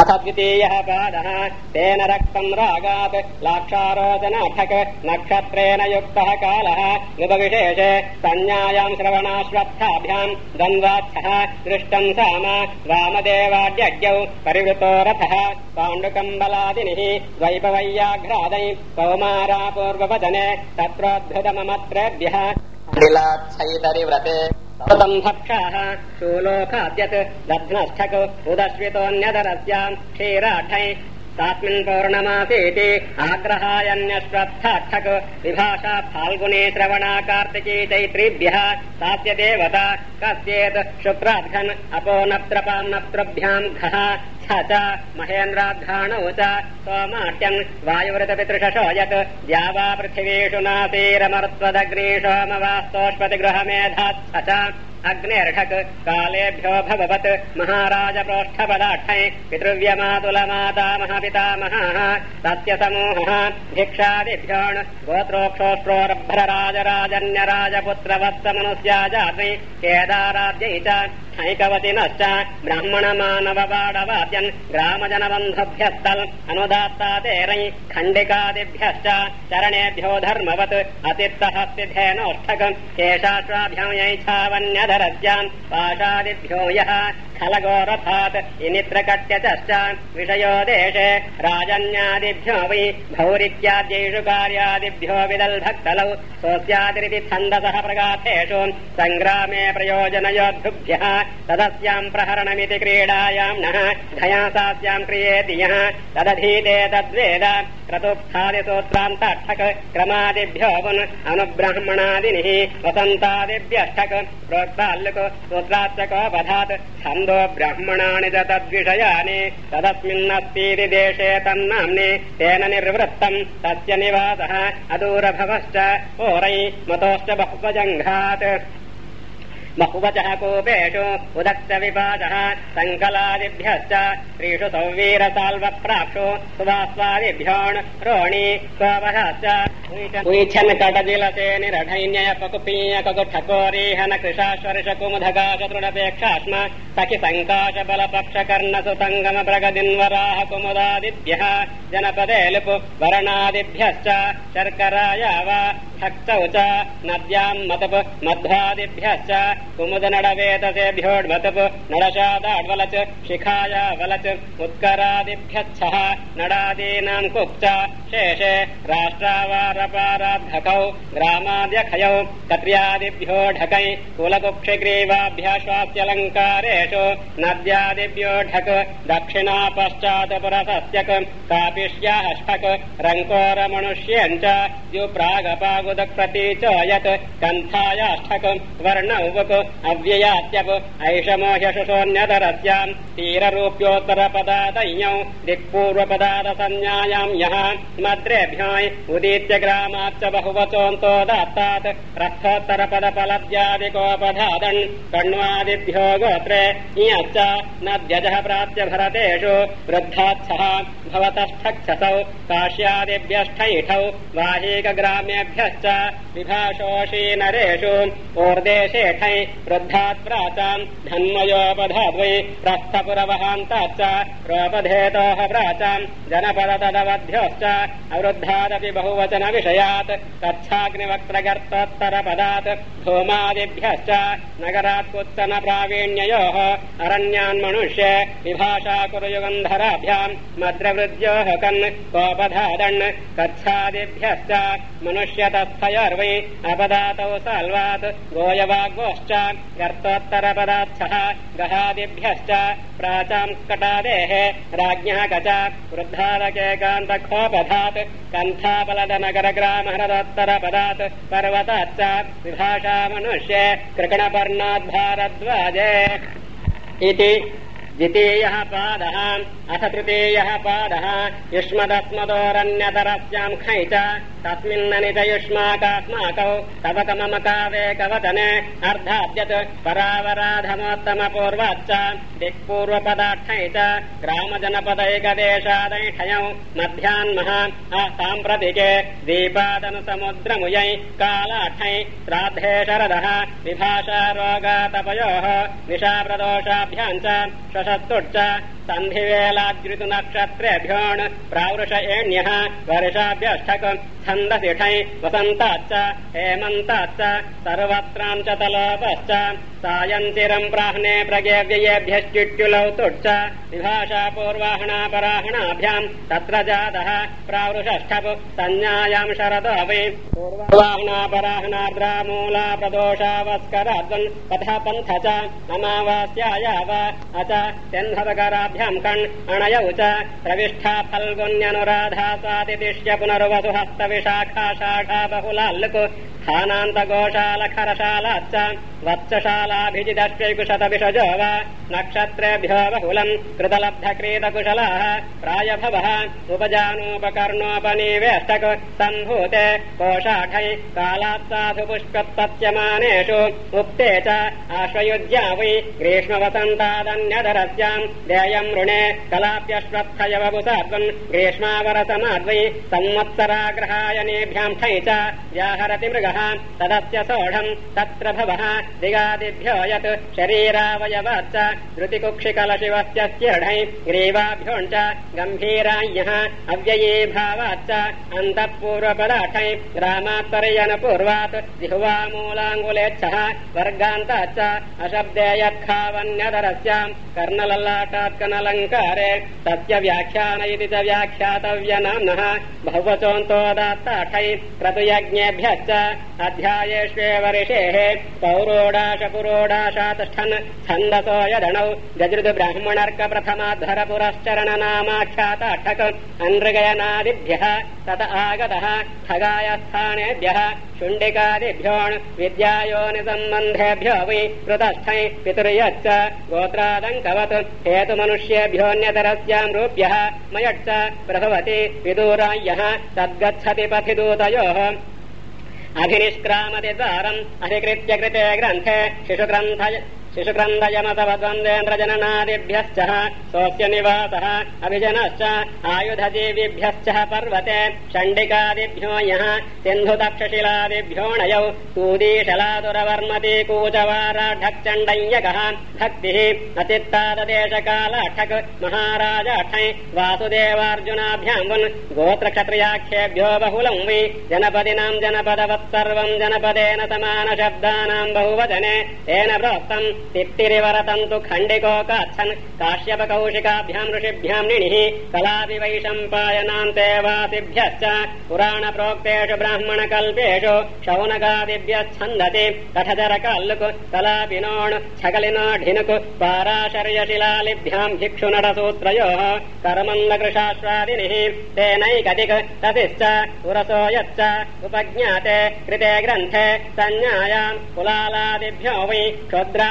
पादः। तेन रक्तम् रागात् लाक्षारोचनाठक् नक्षत्रेण युक्तः कालः। युगविशेषे संज्ञायाम् श्रवणाश्वत्थाभ्याम् द्वन्द्वार्थः दृष्टम् साम वामदेवाड्यज्ञौ परिवृतो रथः। पाण्डुकम् बलादिनिः द्वैपवैयाघ्रादै तत्रोद्भृतममत्रेभ्यः व्रते भक्षाः शूलोकाद्यत् दध्नस्थक् उदश्वितोऽन्यतरस्याम् क्षीराठै तास्मिन् पौर्णमासीति आग्रहायन्यश्वत्थार्थक् विभाषा फाल्गुनी श्रवणा कार्तिकी चैत्रीभ्यः सास्य देवता कस्येत् शुक्राध्घन् अपो नत्रपान्नत्रभ्याम् घः च महेन्द्राघ्राणौ च सोमाट्यन् वायुवृतपितृषशो यत् द्यावा पृथिवीषु नासीरमर्त्वदग्नीशोमवास्तोष्पतिगृहमेधात् च अग्नेर्घक् कालेभ्यो भवत् महाराजप्रोष्ठपदाक्षये पितृव्यमातुलमातामः पितामहः तस्य समूहः भिक्षादिभ्योण् गोत्रोक्षोष्ट्रोर्भ्रराजराजन्यराजपुत्रवत्समनुस्याजाति केदाराद्यै च ऐकवतिनश्च ब्रह्मणमानववाडवाद्यन् ग्रामजनबन्धुभ्यस्तल् अनुदात्तातेरै खण्डिकादिभ्यश्च चरणेभ्यो धर्मवत् अतित्तहस्तिधेनोष्ठकम् केशाश्वाभ्ययैच्छावन्यत् केशाश्वाभ्यमयैच्छावन्यधरस्याम् पाशादिभ्यो यः खलगोरथात् इनित्रकट्यचश्च विषयो देशे राजन्यादिभ्यो वै भौरित्याद्यैषु कार्यादिभ्यो विदल्भक्तलौ सोऽस्यादिरिति छन्दसः प्रगाथेषु सङ्ग्रामे प्रयोजनयोद्धुभ्यः तदस्याम् प्रहरणमिति क्रीडायाम् नः घयासास्याम् क्रियेति यः तदधीते तद्वेद क्रतुक्थादिसूत्रान्तक्षक् क्रमादिभ्यो पुन् अनुब्राह्मणादिनिः वसन्तादिभ्यष्टक् प्रोक्ताल्लुक् सूत्राच्चकोपधात् छन्दो ब्राह्मणानि च तद्विषयानि तदस्मिन्नस्तीति देशे तन्नाम्नि तेन निर्वृत्तम् तस्य निवासः अदूरभवश्च ओरै मतोश्च बहुपजङ्घात् बहुवचः कूपेषु उदक्ष विपाचः सङ्कलादिभ्यश्च त्रिषु सौवीरसाल्वप्राक्षु सुवास्वादिभ्योण् रोणि स्ववहश्च उइच्छन् कटजिलसे निरढैन्यय पकुपीय ककुठकोरीहन कृशाश्वर्ष कुमुधकाश तृणपेक्षा स्म सखि सङ्काश बलपक्ष कर्ण सुसङ्गम प्रगदिन्वराह कुमुदादिभ्यः जनपदे लिपु वर्णादिभ्यश्च शर्कराया वा भक्तौ च नद्याम् मतप् मध्वादिभ्यश्च कुमुदनडवेतसेभ्योड्मतप् नडशादाड्वलच् शिखाया वलच् उत्करादिभ्यच्छः नडादीनाम् कुक् शेषे राष्ट्रावारपाराद्धकौ ग्रामाद्यखयौ कत्र्यादिभ्यो ढकै कुलकुक्षिग्रीवाभ्याश्वास्यलङ्कारेषु नद्यादिभ्यो ढक् दक्षिणा पश्चात् पुरसस्यक् कापिष्याष्टक् रङ्कोरमनुष्यम् च द्युप्रागपागुदप्रती च यत् कन्थायाष्टक् वर्णौवक् अव्ययात्यप् ऐषमो ह्यशुषोऽन्यतरस्याम् तीररूप्योत्तरपदादयौ दिक्पूर्वपदादसंज्ञायाम् यः मद्रेभ्योऽय् उदीत्य ग्रामाच्च बहुवचोऽन्तो दात्तात् रथोत्तरपदपलद्यादिकोपधादन् कण्वादिभ्यो गोत्रे इयश्च नद्यजः प्राप्य भरतेषु वृद्धात्सः भवतष्ठक्षसौ काश्यादिभ्यष्ठैठौ वाहीकग्रामेभ्यश्च विभाषोषी नरेषु ऊर्देशेठै वृद्धात् प्राचाम् धन्मयोपधाद्वै प्रस्थपुरवहान्ताच्च रोपधेतोः प्राचाम् जनपदतदवध्योश्च अवृद्धादपि बहुवचन विषयात् तच्छाग्निवक्त्रगर्तोत्तरपदात् धूमादिभ्यश्च नगरात् कुत्सन प्रावीण्ययोः अरण्यान्मनुष्य विभाषा कुरुयुगन्धराभ्याम् मद्रवृद्योः कन् कोपधादन् कच्छादिभ्यश्च मनुष्यतस्थयोर्वै अपदातौ साल्वात् गोयवाग्गोश्च गर्तोत्तरपदात्सः गहादिभ्यश्च प्राचाम् कटादेः राज्ञः कच वृद्धादकेकान्तखोपधात् कन्थाबलदनगरग्रामहरदोत्तरपदात् पर्वताच्च विभाषा मनुष्ये कृकणपर्णाद्भारद्वाजे। इति द्वितीयः पादः अथ तृतीयः पादः युष्मदस्मदोरन्यतरस्याम् खै तस्मिन्ननि च युष्माकास्माकौ तवकममकावेकवदने अर्धाद्यत् परावराधमोत्तमपूर्वाच्च दिक्पूर्वपदाक्षै च ग्रामजनपदैकदेशादैषयौ मध्यान्मः साम्प्रतिके दीपादनुसमुद्रमुयै कालाठै श्राद्धे शरदः विभाषा रोगातपयोः निशाप्रदोषाभ्याम् च श्वशस्तुश्च सन्धिवेलाद्रितुनक्षत्रेभ्योऽण् प्रावृष एण्यः वर्षाभ्यष्ठक् छन्दसिठै वसन्ताच्च हेमन्ताच्च सर्वत्राम् च तलोपश्च सायन्तिरम् प्राह्ने प्रगेव्ययेभ्यश्चिट्युलौ तुट् विभाषा पूर्वाहणापराहणाभ्याम् तत्र जातः। प्रावृषष्ठप् संज्ञायाम् शरदो वै। पूर्वाहणापराहणाद्रामूला प्रदोषावस्कराद्वन् पथ पन्थ च। अमावास्यायाव अच चन्धवकराभ्याम् कण् अणयौ च। प्रविष्ठा फल्गुन्यनुराधा स्वातिदिश्य पुनर्वसु हस्तविशाखा शाखा बहुलाल्लुकु। स्थानान्तगोशालखरशालाच्च वत्सशालाभिजिदश्चैकुशतविषजो वा नक्षत्रेभ्यो बहुलम् कृतलब्धक्रीतकुशलाः। प्रायभवः उपजानोपकर्णोपनीवेष्टक् सम्भूते कोशाठै कालात् साधु पुष्पत्पत्यमानेषु उक्ते च आश्वयुज्या वै ग्रीष्मवसन्तादन्यधरस्याम् देयम् ऋणे कलाप्यश्वत्थयवपुसात्वम् ग्रीष्मावरसमाद्वै संवत्सराग्रहायनेभ्याम् ठै च व्याहरति मृगः तदस्य सोढम् तत्र भवः दिगादिभ्यो यत् शरीरावयवाच्च धृतिकुक्षिकलशिवस्य स्यढै ग्रीवाभ्योञ्च गम्भीराय्यः अव्ययी भावाच्च अन्तःपूर्वपदाठै ग्रामात्तर्यनपूर्वात् जिह्वामूलाङ्गुलेच्छः वर्गान्ताच्च अशब्दे यत्खावन्यधरस्याम् कर्णलल्लाटात्कनलङ्कारे तस्य व्याख्यान इति च व्याख्यातव्यनाम्नः बहुवचोऽन्तोदात्ताठै क्रतुयज्ञेभ्यश्च अध्यायेष्वेव ऋषेः पौरोडाशपुरोडाशातिष्ठन् छन्दसो यदणौ गजृद ब्राह्मणर्क प्रथमाध्वर पुरश्चरणनामाख्याताठक अनृगयनादिभ्यः तत आगतः खगाय स्थानेभ्यः शुण्डिकादिभ्योऽण् विद्यायोनिसम्बन्धेभ्यो वै कृतस्थै पितुर्यच्च गोत्रादङ्कवत् हेतुमनुष्येभ्योऽन्यतरस्याम् रूप्यः मयट्च प्रभवति विदूराय्यः तद्गच्छति पथिदूतयोः अभिनिष्क्रामति द्वारम् अधिकृत्य कृते ग्रन्थे शिशुग्रन्थ शिशुक्रन्दयमतवद्वन्द्वेन्द्रजननादिभ्यश्च सोऽस्य निवासः अभिजनश्च आयुधजीविभ्यश्च पर्वते चण्डिकादिभ्यो यः सिन्धुतक्षशिलादिभ्योऽणयौ सूदीशलादुरवर्मति कूचवाराढक्चण्डय्यकः भक्तिः अचित्ताददेशकालाठक् महाराजाठै वासुदेवार्जुनाभ्याम्बुन् गोत्रक्षत्रियाख्येभ्यो वै जनपदिनाम् जनपदवत् सर्वम् जनपदेन समानशब्दानाम् बहुवचने तेन प्रोक्तम् तित्तिरिवरतन्तु खण्डिकोकाच्छन् काश्यपकौशिकाभ्याम् ऋषिभ्याम् निणिः कलापि वैशम्पायनान्ते वासिभ्यश्च पुराणप्रोक्तेषु ब्राह्मणकल्पेषु शौनकादिभ्यच्छन्दति कठचरकल्लुकु कलापिनोण् छगलिनो ढिनुकु पाराशर्यशिलालिभ्याम् भिक्षुनटसूत्रयोः करमन्दकृशाश्वादिनिः तेनैकदिक् ततिश्च पुरसो यच्च उपज्ञाते कृते ग्रन्थे संज्ञायाम् कुलालादिभ्यो वै क्षुद्रा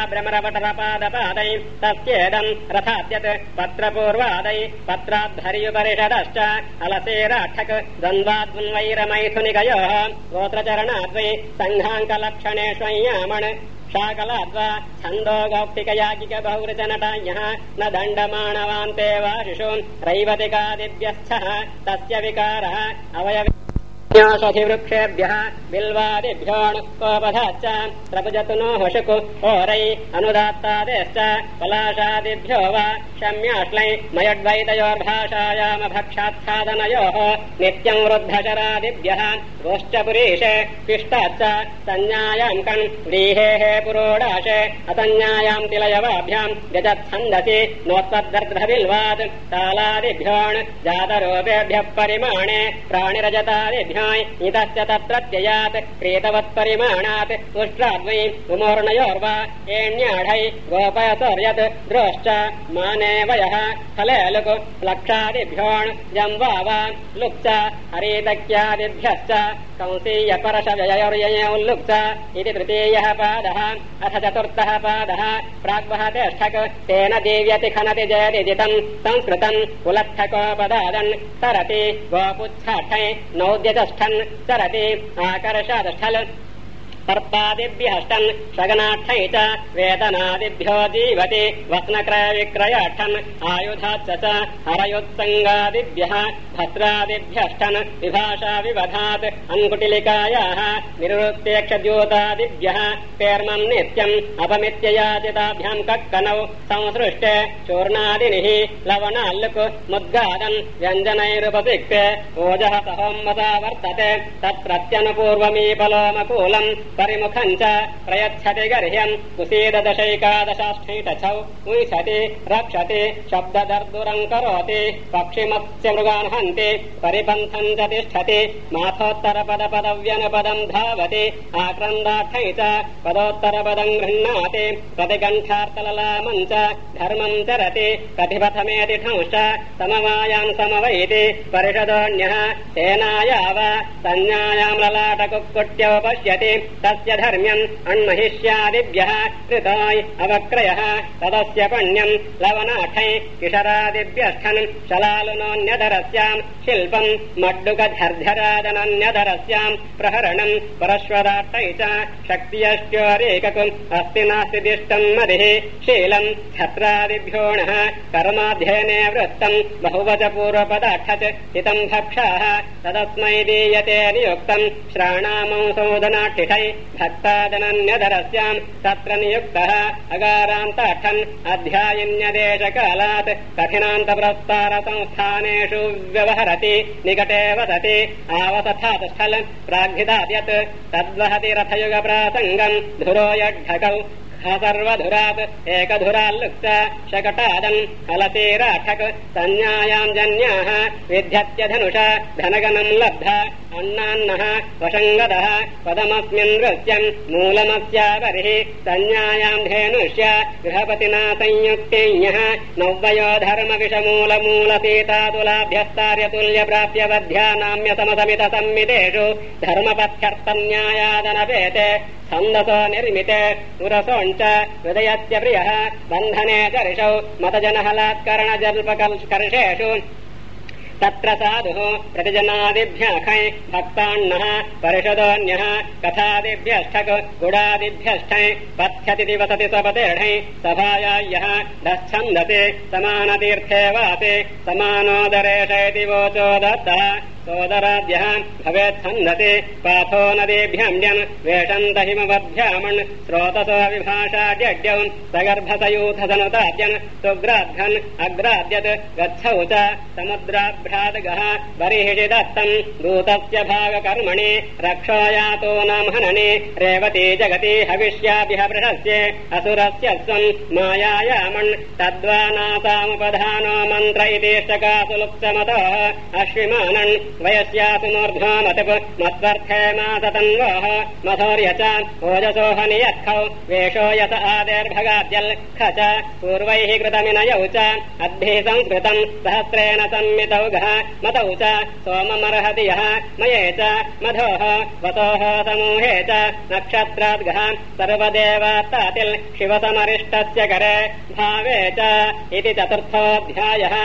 तस्येदम् रथाद्यत् पत्रपूर्वादै पत्राद्धर्युपरिषदश्च अलसेराठक् द्वन्द्वाद्वन्वैरमैथुनिकयोः गोत्रचरणाद्वै सङ्घाङ्कलक्षणेष्वय्यामण् शाकलाद्वा छन्दो बहुवृतनटायः न दण्डमाणवान्ते वा शिशु रैवतिकादिभ्यस्थः तस्य विकारः अवयव वृक्षेभ्यः बिल्वादिभ्योऽणुकोपधाच्च प्रभुजतु नो हशुकु होरै अनुदात्तादेश्च पलाशादिभ्यो वा शम्याश्लै मयड्वैतयोर्भाषायामभक्षाच्छादनयोः नित्यम् वृद्धशरादिभ्यः गोश्चपुरीशे पिष्टाच्च संज्ञायाम् कण् व्रीहेः पुरोडाशे असंज्ञायाम् तिलयवाभ्याम् गजच्छन्दसि नोत्पद्दर्द्रबिल्वात् तालादिभ्योऽण् जातरूपेभ्यः परिमाणे प्राणिरजतादिभ्यो इतश्च तत्रत्ययात् क्रीतवत्परिमाणात् उष्ट्राद्वै उमोर्णयोर्वा एण्याढै द्रोश्च माने वयः फलेलुक् लक्षादिभ्योण् जम्बा वा लुक् च हरीतक्यादिभ्यश्च कंसीयपरशव्ययोर्ययोल्लुक् इति तृतीयः पादः अथ चतुर्थः पादः प्राग्वहतेष्ठक् तेन दीव्यति खनति जयति जितम् संस्कृतम् कुलत्थकोपदादन् तरति गोपुच्छाठै नौद्यचष्ठन् सरति आकर्षादष्ठल् सर्पादिभ्यष्टन् च वेतनादिभ्यो जीवति वस्नक्रय विक्रयार्थन् आयुधाच्च च हरयोत्सङ्गादिभ्यः विभाषा विवधात् अङ्कुटिलिकायाः निवृत्तेक्षद्योतादिभ्यः पेर्मम् नित्यम् अपमित्ययाचिताभ्याम् कक्कनौ संसृष्टे चूर्णादिनिः लवणाल्लुक् मुद्गादन् व्यञ्जनैरुपसिक्ते ओजः सहोम्मता वर्तते तत्रत्यनुपूर्वमीपलोमकूलम् परिमुखम् च प्रयच्छति गर्ह्यम् कुसीदशैकादशाष्ठीतछौ उञ्छति रक्षति शब्ददर्दुरम् करोति पक्षिमत्स्य मृगान् हन्ति परिपन्थम् च तिष्ठति माथोत्तरपदपदव्यनुपदम् धावति आक्रन्दार्थै च पदोत्तरपदम् गृह्णाति प्रतिकण्ठार्थललामम् च धर्मम् चरति प्रतिपथमेति ठंश्च समवायाम् समवैति परिषदोऽन्यः सेनायाव संज्ञायाम् ललाटकुक्कुट्यौ पश्यति तस्य धर्म्यम् अण्महिष्यादिभ्यः कृताय अवक्रयः। तदस्य पण्यम् लवनाठै किशरादिभ्यस्थन् शलालुनोऽन्यधरस्याम् शिल्पम् मड्डुकधर्धरादनन्यधरस्याम् प्रहरणम् परश्वदाट्टै च शक्तियश्चोरेककुम् अस्ति नास्ति दिष्टम् मदिः। शीलम् छत्रादिभ्योणः कर्माध्ययने वृत्तम् बहुवच पूर्वपदाठत् हितम् भक्षाः। तदस्मै दीयते नियुक्तम् श्राणामंसोदनाठिठै भक्तादनन्यधरस्याम् तत्र नियुक्तः अगारान्ताठन् अध्यायिन्यदेशकालात् कठिनान्तप्रस्तार संस्थानेषु व्यवहरति निकटे वदति आवतथास्थल प्राग्धिदाद्यत् तद्वहति रथयुगप्रासङ्गम् धुरो यड्ढकौ सर्वधुरात् एकधुराल्लुक्त शकटादन् हलतीराठक् संज्ञायाम् जन्याः विध्यत्यधनुष धनगनम् लब्ध अन्नान्नः वशङ्गदः पदमस्मिन् नृत्यम् मूलमस्यापरिः संज्ञायाम् धेनुष्य गृहपतिना पुरसोञ्च हृदयस्य प्रियः बन्धने चर्षौ मतजनहलात्करणजल्पकर्षेषु तत्र साधुः प्रतिजनादिभ्यखै भक्तान्नः परिषदोऽन्यः कथादिभ्यष्ठक् गुडादिभ्यष्ठै पथ्यति दिवसति स्वपतेढै सभायाय्यः दच्छन्दति समानतीर्थे वाति समानोदरेशैति वोचो दत्तः सोदराद्यः भवेत्सन्दति पाथो नदीभ्यम्यन् वेषन्त स्रोतसो विभाषाड्यड्यौ सगर्भसयूथसनुताद्यन् सुग्राद्धन् अग्राद्यत् गच्छौ च समुद्राभ्रादगः दत्तम् दूतस्य भागकर्मणि रक्षो यातो न हननि। रेवती जगति हविष्याभिह बृहस्ये। असुरस्य स्वम् मायायामन्। तद्वा नासामुपधानो मन्त्र इतिष्टकासुलुप्तमतः अश्विमानन्। वयस्यासु मूर्ध्वामतिप् मत्वर्थे मासतन्वोः मधोर्य च ओजसोह नियत्खौ वेषो यत आदेर्भगाद्यल् च। पूर्वैः कृतमिनयौ च। अद्भिः संस्कृतम्। सहस्रेण संमितौ मतौ च सोममर्हति यः मये च मधोः वतोः समूहे च नक्षत्राद्गः सर्वदेवात्तातिल् शिवसमरिष्टस्य करे भावे च इति चतुर्थोऽध्यायः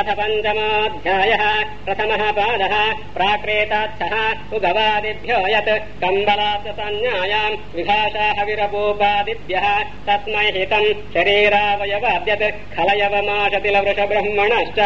अथ पञ्चमोऽध्यायः प्रथमः पादः प्राक्रेतात्थः उगवादिभ्यो यत् संज्ञायाम् विभाषाः विरपूपादिभ्यः तस्मै हितम् शरीरावयवाद्यत् खलयवमाशतिलवृषब्रह्मणश्च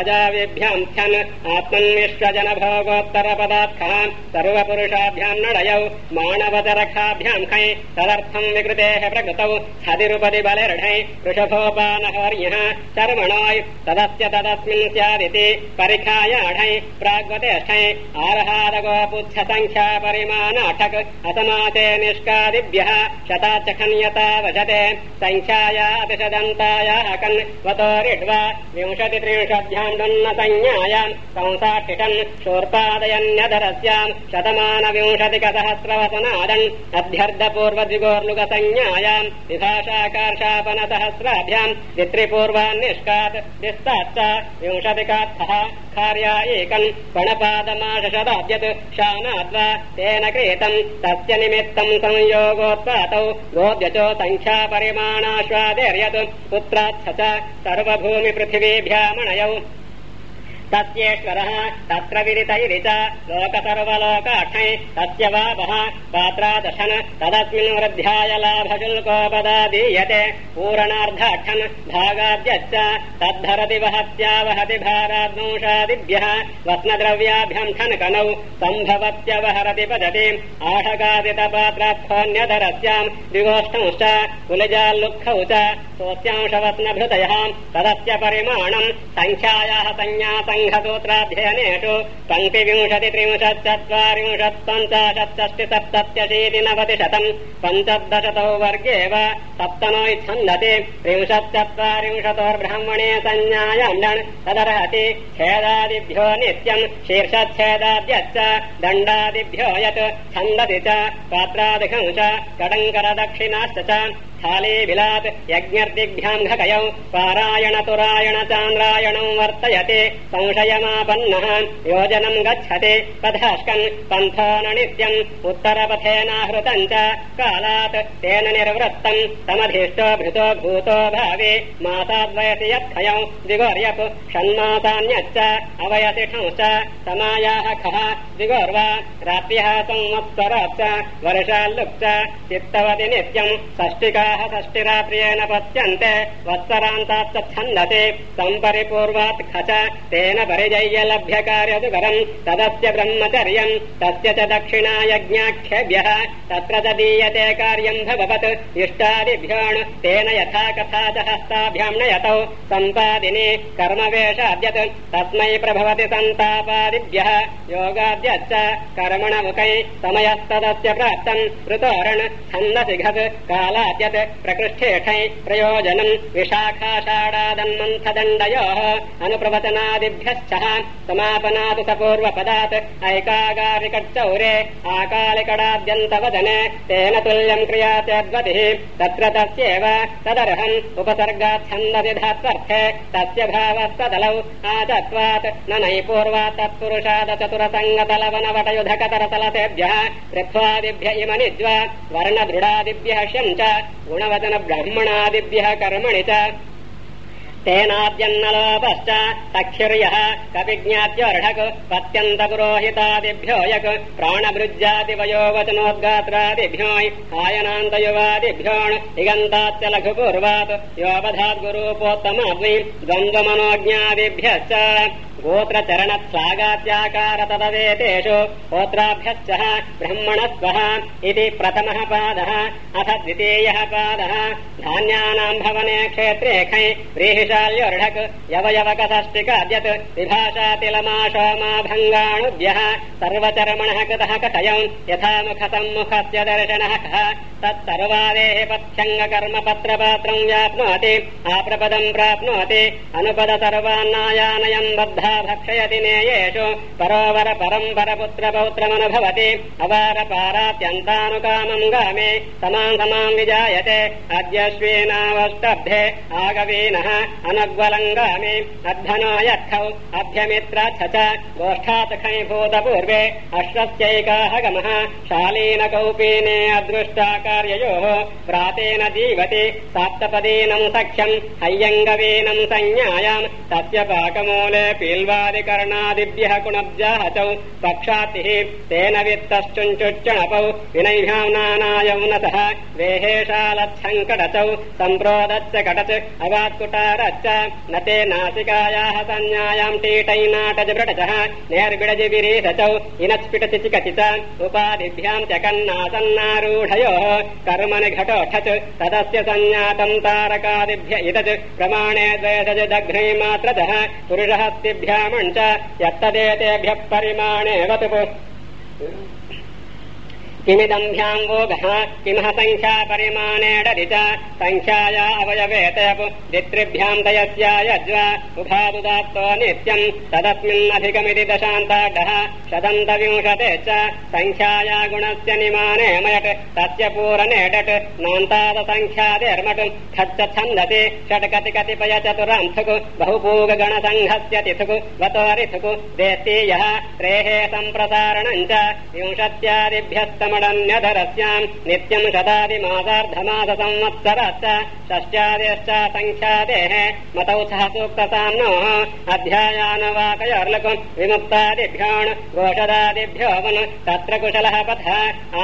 अजाविभ्याम् मुख्यम आत्मन्निष्ठजन भोगोत्तर पदार्थान् सर्वपुरुषाभ्याम् नडयौ माणवदरक्षाभ्याम् खै तदर्थम् विकृतेः प्रकृतौ हदिरुपदि बलिर्ढै वृषभोपानहर्यः चर्मणोय्, तदस्य तदस्मिन् स्यादिति, परिखायाढै, प्राग्वतेष्ठै आरहारगोपुच्छसङ्ख्या परिमानाठक् असमासे निष्कादिभ्यः शताचखन्यता वजते सङ्ख्याया अतिशदन्ताया कन्, वतो रिड्वा विंशतित्रिंशभ्याम् दुन्न संज्ञा संज्ञायाम् संसाठिषन् शूर्पादयन्यधरस्याम् शतमानविंशतिकसहस्रवसनादन् अध्यर्धपूर्वद्विगोर्लुकसंज्ञायाम् विभाषाकार्षापनसहस्राभ्याम् द्वित्रिपूर्वान्निष्कात् दिस्ताच्च विंशतिकात्थः कार्या एकम् पणपादमाशदाद्यत् शानाद्वा तेन क्रीतम् तस्य निमित्तम् संयोगोत्पातौ गोद्यचो सङ्ख्यापरिमाणाश्वादेर्यत् पुत्रात्थ च सर्वभूमिपृथिवीभ्यामणयौ तस्येश्वरः तत्र विरितैरि च लोकसर्वलोकाठै तस्य वा वः, पात्रादशन तद्धरति वहत्यावहति भाराद्वंशादिभ्यः ठन कनौ सम्भवत्यवहरति पदति आषगादितपात्रात्थोऽन्यतरस्याम् द्विगोष्ठंश्च कुलजाल्लुक्खौ च सोऽस्यांशवत्नभृतयः तदस्य परिमाणम् सङ्ख्यायाः सङ्घसूत्राध्ययनेषु पङ्क्तिविंशति त्रिंशत् चत्वारिंशत् पञ्चाशत् षष्टि सप्तत्यशीति नवतिशतम् पञ्चदशतौ वर्गे वा सप्तमो इच्छन्दति त्रिंशत् चत्वारिंशतोर्ब्राह्मणे संज्ञायाण्डन् तदर्हति छेदादिभ्यो नित्यम् शीर्षच्छेदाद्यश्च दण्डादिभ्यो यत् छन्दति च पात्रादिकं च कडङ्करदक्षिणाश्च स्थालीबिलात् यज्ञर्दिभ्याम् घकयौ पारायणतुरायण चान्द्रायणम् वर्तयते। संशयमापन्नः योजनम् गच्छति। पथाष्कन् पन्थो न नित्यम् उत्तरपथेनाहृतम् च कालात् तेन निर्वृत्तम्। तमधिष्टो भृतो भावे। मासाद्वयसि यत्खयौ दिगोर्यप् षण्मासान्यश्च अवयसि ठंश्च समायाः खः। च। चित्तवति नित्यम्। षष्टिका षष्टिरात्र्येण पच्यन्ते वत्सरान्ताश्च छन्दते सम्परिपूर्वात् खच तेन परिजय्य लभ्यकार्यदुकरम् तदस्य ब्रह्मचर्यम् तस्य च दक्षिणा यज्ञाख्यभ्यः तत्र च दीयते कार्यम् भवत् इष्टादिभ्योऽणु तेन यथा कथा च हस्ताभ्याम् नयतौ सम्पादिनी कर्मवेषाद्यत् तस्मै प्रभवति सन्तापादिभ्यः योगाद्यश्च कर्मणमुखै समयस्तदस्य प्राप्तम् ऋतोरण छन्दसि घत् कालाद्यत् प्रकृष्ठेठै प्रयोजनम् विशाखाषाढादन्मन्थदण्डयोः अनुप्रवचनादिभ्यश्च समापनातु स पूर्वपदात् आकालिकडाद्यन्तवदने तेन तुल्यम् क्रिया तत्र तस्येव तदर्हम् उपसर्गात् छन्दसि धात्वर्थे तस्य भावस्तदलौ आचत्वात् न नैपूर्वात् तत्पुरुषाद चतुरसङ्गतलवनवटयुधकतरतलतेभ्यः ऋत्वादिभ्य इमनिज्वा वर्णदृढादिभ्यः शम् च कर्मणि च। तेनाद्यन्नलोपश्च तक्षिर्यः कविज्ञात्योर्ढक् पत्यन्तपुरोहितादिभ्यो यक् प्राणभृज्यादिवयो वचनोद्गात्रादिभ्यो आयनान्तयुवादिभ्योण् इगन्ताच्च लघुपूर्वात् योऽवधाद्गुरूपोत्तमाद्वि द्वन्द्वमनोज्ञादिभ्यश्च गोत्रचरणत्स्वागात्याकार तदवेतेषु गोत्राभ्यश्च ब्रह्मणस्वः इति प्रथमः पादः अथ द्वितीयः पादः। धान्यानाम् भवने क्षेत्रे खै व्रीहिशाल्योर्ढक् यवयवकषष्टिकाद्यत् विभाषातिलमाशोमाभङ्गाणुभ्यः सर्वचर्मणः कृतः कथयम् यथा मुखसम्मुखस्य दर्शनः कः। तत्सर्वादेः पथ्यङ्गकर्मपत्रपात्रम् व्याप्नोति आप्रपदम् प्राप्नोति अनुपद सर्वान्नायानयम् बद्धा भक्षयति नेयेषु परोवर परम्पर पुत्र पौत्रमनुभवति अवार पारात्यन्तानुकामम् गामे समाम् समाम् विजायते। अद्यश्वेनावष्टब्धे आगवीनः अनुग्वलङ्गामे अध्वनो यत्खौ अभ्यमित्राथ च गोष्ठात् खै भूतपूर्वे अश्वस्यैकाः गमः शालीनकौपीने अदृष्टाकार्ययोः प्रातेन जीवति। साप्तपदीनम् सख्यम् हय्यङ्गवीनम् संज्ञायाम् तस्य पाकमूले पील्वादिकर्णादिभ्यः कुणब्जाहचौ पक्षातिः तेन कटच अवात्कुटारच्च न ते नासिकायाः संज्ञायाम् टीटैनाटजभृटचः नेर्बिडजिविरीधचौ इनस्फिटचि चिकचि च उपाधिभ्याम् कन्नासन्नारूढयोः कर्मणि घटोठच तदस्य संज्ञातम् तारकादिभ्य इदत् प्रमाणे द्वयसज दघ्नै यत्तदेतेभ्यः परिमाणे वतुः किमिदम्भ्याङ्गोगः किमः सङ्ख्या परिमाणे डरि च सङ्ख्याया अवयवेतयप् द्वित्रिभ्याम् तयस्यायज्वा उभादुदात्तो नित्यम् तदस्मिन्नधिकमिति दशान्ताडः शतन्तविंशते च सङ्ख्याया गुणस्य निमाने मयट् तस्य पूरणे डट् नान्तादसङ्ख्यादेर्मट् खच्च छन्दति षट् कति कतिपय चतुरान्थुक् बहुपूगगणसङ्घस्य तिथुक् वतोरिथुक् देस्तीयः त्रेः सम्प्रसारणम् च विंशत्यादिभ्यस्तम् ब्रह्मणन्यधरस्याम् नित्यम् शतादिमासार्धमास संवत्सराश्च षष्ट्यादिश्च सङ्ख्यादेः मतौ सह सूक्तसाम्नोः अध्यायानवाकयोर्लकु विमुक्तादिभ्योऽण गोषदादिभ्यो वन् तत्र कुशलः पथ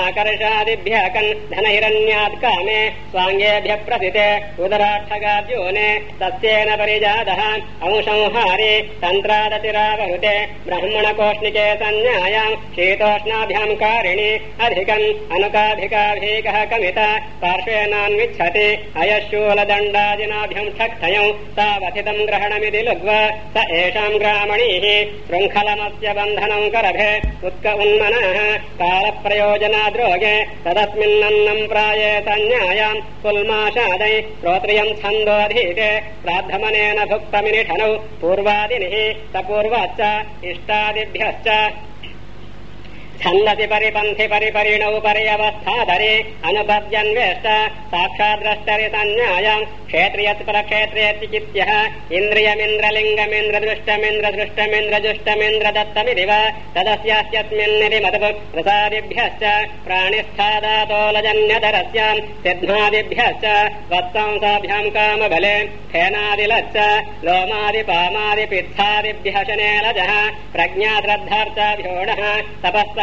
आकर्षादिभ्यः कन् धनहिरण्यात् कामे स्वाङ्गेभ्यः प्रथिते उदराक्षगाद्योने तस्येन परिजातः अंसंहारे तन्त्रादतिरावहुते ब्राह्मणकोष्णिके सन्न्यायाम् शीतोष्णाभ्याम् कारिणि अनुकाधिकाभीकः कमिता पार्श्वेनान्विच्छति अयशूलदण्डादिनाभ्यम् ठक्थयम् तावथितम् ग्रहणमिति लुग्व स एषाम् ग्रामणीः शृङ्खलमस्य बन्धनम् करभे। उत्क उन्मनः कालप्रयोजनाद्रोगे तदस्मिन्नन्नम् प्रायेत न्यायाम् कुल्माषादै श्रोत्रियम् छन्दोऽधीते। प्राद्धमनेन भुक्तमिनिठनौ। पूर्वादिनिः स पूर्वाच्च इष्टादिभ्यश्च छन्दसि परिपन्थि परिपरिणौ पर्यवस्थाधरे अनुपद्यन्वेष्ट साक्षाद्रष्टरि सन्न्यायाम् क्षेत्रियत्परक्षेत्रेत्यचित्यः इन्द्रियमिन्द्रलिङ्गमिन्द्रदृष्टमिन्द्रदृष्टमिन्द्रजुष्टमिन्द्र दत्तमिदिव तदस्यास्यस्मिन्निति मतु प्रसादिभ्यश्च प्राणिस्थादातोलजन्यधरस्याम् सिद्ध्मादिभ्यश्च वत्संसाभ्याम् फेनादिलच्च लोमादिपामादिपित्थादिभ्यः शनेलजः प्रज्ञाश्रद्धार्चाभ्योणः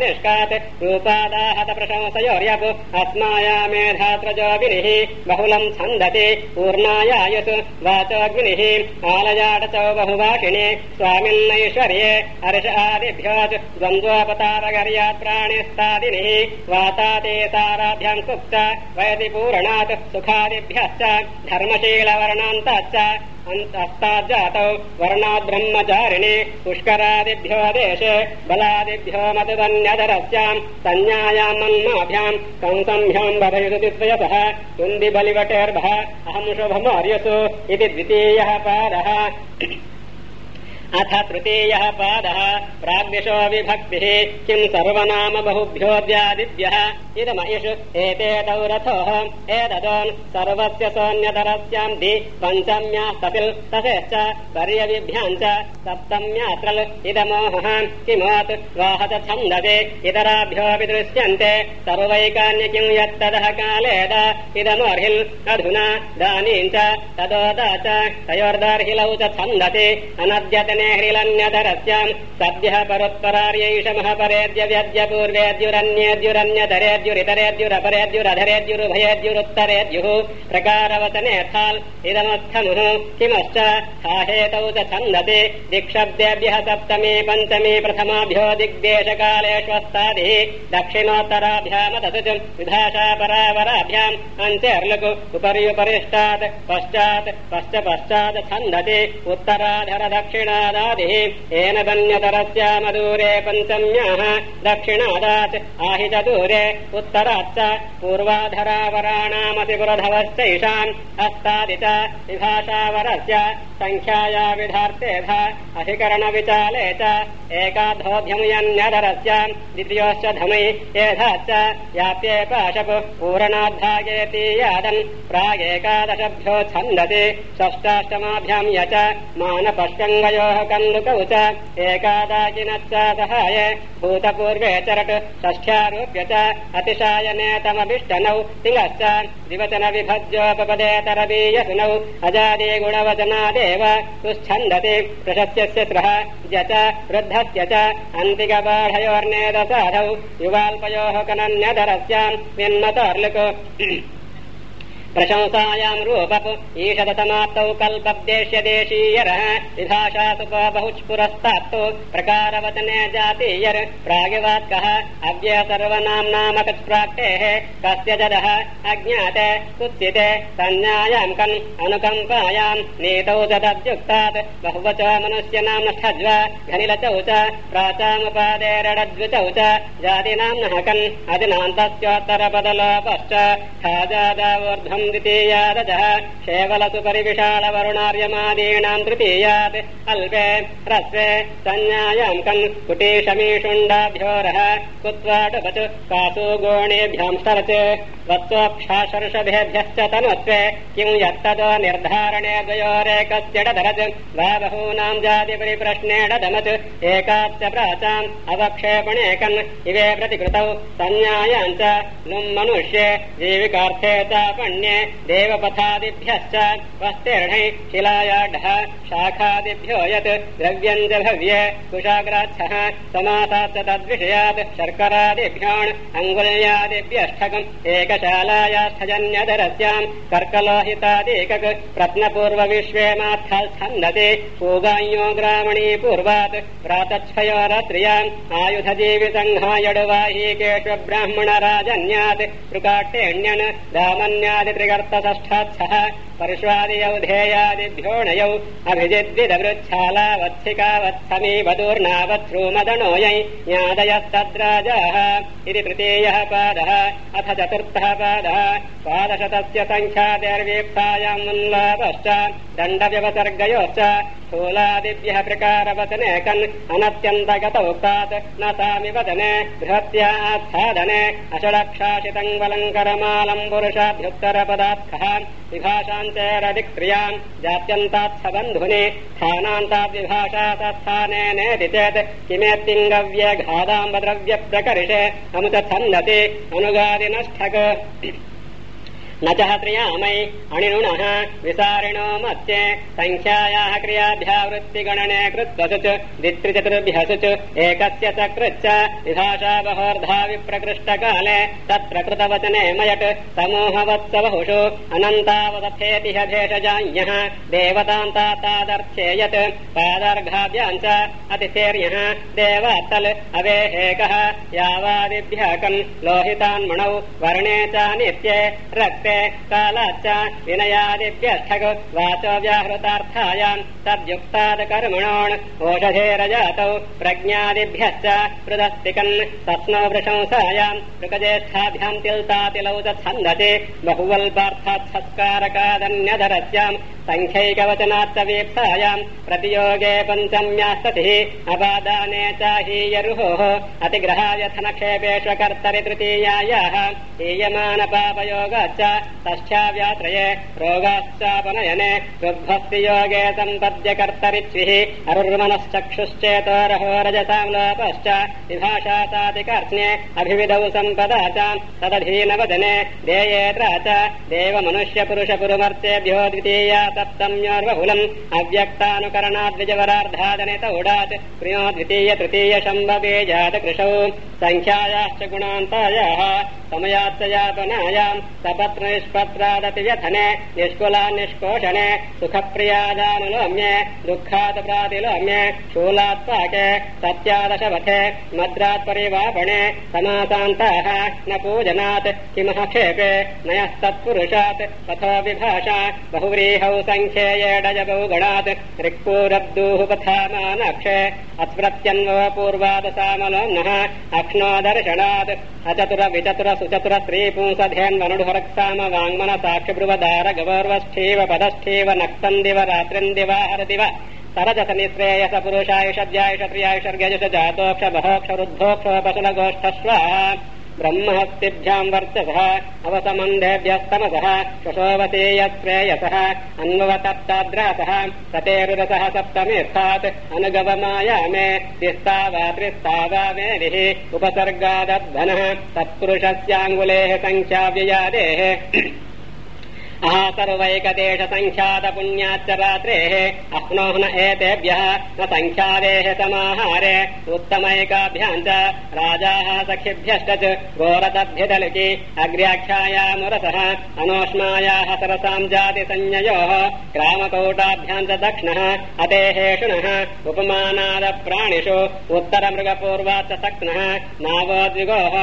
निष्कात् रूपादाहत प्रशंसयोर्यपु अस्मायामेधात्रजोऽग्निः बहुलम् छन्दति पूर्णायायुषु वाचोऽग्निः आलयाटचौ बहुभाषिणे स्वामिन्नैश्वर्ये हर्ष आदिभ्योत् द्वन्द्वोपतापगर्यात् प्राणिस्तादिनिः वाताते ताराभ्याम् कुप्त वयति पूरणात् सुखादिभ्यश्च धर्मशीलवर्णान्ताच्च अस्ताज्जातौ वर्णाद् ब्रह्मचारिणे पुष्करादिभ्यो देशे बलादिभ्यो मतदन्यधरस्याम् संज्ञायाम् मन्माभ्याम् कंसम्भ्याम् बभयुदित्रयतः कुन्दिबलिवटेर्भः अहम् शुभमार्यसु इति द्वितीयः पादः अथ तृतीयः पादः। प्राग्दिशो विभक्तिः। किम् सर्वनाम बहुभ्योऽद्यादिभ्यः इदमयिषु। एते तौ रथोः एतदोन् सर्वस्य सोऽन्यतरस्याम् दि। पञ्चम्या सतिल् तथेश्च पर्यविभ्याम् च सप्तम्यात्रल् इदमोहः। किमोत् वाहत छन्दते इतराभ्योऽपि दृश्यन्ते सर्वैकान्य किम् यत्तदः कालेद। इदमर्हिल् अधुना दानीम् च। तदोदा च। तयोर्दार्हिलौ च छन्दति अनद्यतने ह्रिलन्यधरस्याम् सद्यः परोत्तरार्यैषमः परेद्य व्यद्य पूर्वेद्युरन्येद्युरन्यधरेद्युरपरेद्युरधरेद्युरुभयेद्युरुत्तरेद्युः प्रकारवचनेऽर्थाल् इदमस्थमुः किमश्च साहेतौ च छन्दति दिक्षब्देभ्यः सप्तमी पञ्चमी प्रथमाभ्यो दिग्देशकालेष्वस्तादिः दक्षिणोत्तराभ्यामतसु च विधाशापरावराभ्याम् अन्त्यर्लुकु उपर्युपरिष्टात् पश्चात् पश्च पश्चात् छन्दति उत्तराधर दन्यतरस्यामदूरे पञ्चम्याः दक्षिणादात् आहि च दूरे उत्तराच्च अस्तादि च विभाषावरस्य सङ्ख्याया विधार्तेध अधिकरणविचाले च एकाधोऽध्यमुयन्यधरस्याम् द्वितीयोश्च धमै एधाच्च याप्ये पाशपु पूरणाद्भागेतीयादन् प्रागेकादशभ्यो छन्दति। षष्टाष्टमाभ्याम् य च मानपश्चङ्गयोः कन्दुकौ च एकादाकिनश्च सहाय भूतपूर्वे चरट् षष्ठ्यारूप्य च अतिशायनेतमभिष्टनौ तिङश्च द्विवचन विभज्योपपदेतरबीयसुनौ अजादि गुणवचनादेव तुच्छन्दति प्रशस्यस्य स्रः ज च वृद्धस्य च अन्तिकबाढयोर्नेदसाधौ युवाल्पयोः कनन्यधरस्याम् विन्मतोर्लुक् विभाषासु बहुस्फुरस्तात्तु प्रकारवचने जातीयर्। प्रागिवाक्कः अव्य सर्वनाम्नामकस्प्राक्तेः कस्य जदः कुत्सिते संज्ञायाम् कन् अनुकम्पायाम्। नीतौ च तद्युक्तात् बहुवच मनुष्यनाम्नष्ठज्व घनिलचौ च। प्राचामुपादेरडद्विचौ च। जातिनाम्नः कन्। अधिनान्तस्योत्तरपदलोपश्च शेवलसु परिविशालवरुणार्यमादीनाम् तृतीयात् अल्पे कुटीशमीषुण्डाभ्योरः कुत्वाटपच कासु गोणेभ्याम् सरत् वत्सोक्षाशर्षभेभ्यश्च तनुत्वे किम् यत्ततो निर्धारणे द्वयोरेकस्यडधरत् वा बहूनाम् जातिपरिप्रश्नेडदमत् एकाच्च प्राचाम् अवक्षेपणे कन्। इवे प्रतिकृतौ संज्ञायाम् च नुम् मनुष्ये जीविकार्थे देवपथादिभ्यश्च वस्तीर्णै शिलायाढः शाखादिभ्यो यत् द्रव्यम् च भव्ये कुशाग्राच्छः समासात् च तद्विषयात् शर्करादिभ्याण् अङ्गुल्यादिभ्यष्ठकम् एकशालायास्थजन्यधरस्याम् कर्कलोहितादेकक् प्रत्नपूर्वविश्वे मात्थाच्छन्दति पूगाञ्यो ग्रामणी पूर्वात् प्रातच्छयोरत्र्याम् आयुधजीविसङ्घायडुवाहीकेष्व ब्राह्मणराजन्यात् कृकाट्येण्यन् दामन्यादित्रिगर्तषष्ठात् सह पर्श्वादियौधेयादिभ्योणयौ अभिजिद्विदवृच्छालावत्सिकावत्समीवदूर्नावत्स्रूमदणोयै ज्ञादयस्तद्राजाः इति तृतीयः पादः। अथ चतुर्थः पादः। द्वादशतस्य सङ्ख्यादेर्वीप्सायाम् उल्लापश्च। दण्डव्यवसर्गयोश्च। स्थूलादिभ्यः प्रकारवचने कन् अनत्यन्तगतौक्तात् न सामि वदने। बृहत्याच्छादने अषडक्षाशितङ्गलङ्करमालम् पुरुषाभ्युत्तरपदार्थः विभाषाञ्चेरधिक्रियाम् जात्यन्तात्सबन्धुनि स्थानान्ताद्विभाषा तत्स्थानेनेति चेत् किमेत्तिङ्गव्यघादाम्बद्रव्यप्रकर्षे अमुत छन्दति अनुगादिनष्ठक न च त्रियामै अणिनुणः विसारिणो मत्स्ये। सङ्ख्यायाः क्रियाभ्यावृत्तिगणने कृत्वसु च द्वित्रिचतुर्भ्यसु च एकस्य च कृच्च विभाषा बहोर्धा विप्रकृष्टकाले। तत्र कृतवचने मयट्। समूहवत्स बहुषु अनन्तावदथेति भेषजान्यः देवतान्तादर्थ्ये यत् पादर्घाभ्याम् च अतिथेर्यः देवात्तल् अवेहेकः। यावादिभ्यः कन् लोहितान्मणौ। वर्णे च नित्ये रक्ते कालाच्च विनयादिभ्यस्थक वाचो व्याहृतार्थायाम् तद्युक्तात् कर्मणोण् ओषधेरजातौ प्रज्ञादिभ्यश्च पृदस्तिकन् तस्नो प्रशंसायाम् मृगज्येष्ठाभ्याम् तिल्तातिलौ च छन्दति बहुवल्पार्थात्सत्कारकादन्यधरस्याम् सङ्ख्यैकवचनाच्च वीप्सायाम् प्रतियोगे पञ्चम्यास्ततिः अपादाने चाहीयरुहोः अतिग्रहायथनक्षेपेष्व कर्तरि तृतीयायाः हीयमानपापयोगाच्च तश्चाव्यात्रये रोगाश्चापनयने रुद्भस्ति योगे सम्पद्य कर्तरित्विः अरुर्मनश्चक्षुश्चेतोरहो रजसाम् लोपश्च विभाषातातिकर्ष्णे अभिविधौ सम्पदा च तदधीनवदने देयेत्र च देवमनुष्यपुरुषपुरुमर्तेभ्यो द्वितीया अव्यक्तानुकरणाद्विजवरार्धादने तौडात् प्रियो द्वितीय तृतीय शम्भवे जात कृशौ सङ्ख्यायाश्च गुणान्तायाः समयाच्च यापनायाम् सपत्र निष्पत्रादपि व्यथने निष्कुला निष्कोषणे सुखप्रियादानुलोम्ये दुःखात् प्रातिलोम्ये शूलात् पाके सत्यादशपथे मद्रात् परिवापणे समासान्ताः न पूजनात् किमः क्षेपे नयस्तत्पुरुषात् तथो विभाषा बहुव्रीहौ सङ्ख्येयेडजगौ गणात् ऋक्पूरब्दूः पथामानक्षे अस्मृत्यन्वो पूर्वादसामलोम्नः अक्ष्णो दर्शनात् अचतुर विचतुर सुचतुर स्त्रीपुंसधेन्वनुढरक्साम वाङ्मन साक्षिब्रुवदार गवर्वस्थीव पदस्थीव नक्तन्दिव रात्रिन्दिव हरदिव। सरजस निःश्रेयस पुरुषायुषद्यायुष प्रियायुषर्गजस जातोक्ष बहोक्ष रुद्धोक्ष पशुलगोष्ठस्व ब्रह्महस्तिभ्याम् वर्चसः अवसमन्धेभ्यस्तमसः शशोवतीयश्रेयसः अन्वतप्ताद्रासः सतेरुरसः सप्तमीर्थात् अनुगवमायामे तिस्तावा त्रिस्तावा मेदिः उपसर्गादध्वनः तत्पुरुषस्याङ्गुलेः सङ्ख्याव्ययादेः सर्वैकदेशसङ्ख्यातपुण्याच्च रात्रेः अह्नोः न एतेभ्यः न सङ्ख्यादेः समाहारे उत्तमैकाभ्याम् च राजाः सखिभ्यश्च च घोरतभ्यदलिकी अग्र्याख्यायामुरसः अनोष्मायाः सरसाम् जातिसंज्ञयोः ग्रामकौटाभ्याम् च दक्ष्णः अतेहेषुणः उपमानादप्राणिषु उत्तरमृगपूर्वाच्च सक्नः नावोद्विगोः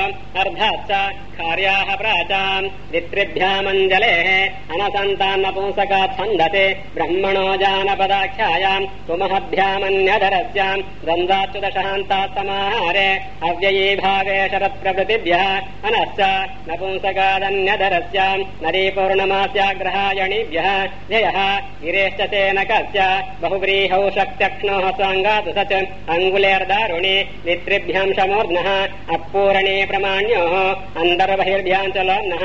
अर्धाच्च कार्याः प्राचाम् द्वित्रिभ्यामञ्जलेः अनसन्तान्नपुंसकात् छन्दते ब्रह्मणो जानपदाख्यायाम् पुमहभ्यामन्यधरस्याम् अव्ययी भावे शरत्प्रभृतिभ्यः अनश्च नपुंसकादन्यधरस्याम् नरीपूर्णमास्याग्रहायणीभ्यः ध्ययः गिरेश्च तेन कस्य बहुव्रीहौ शक्त्यक्ष्णोः स्वाङ्गातु स च अङ्गुलेर्दारुणि द्वित्रिभ्याम् शमूर्ध्नः अपूरणे प्रमाण्योः अन्तर्बहिर्भ्याम् च लोम्नः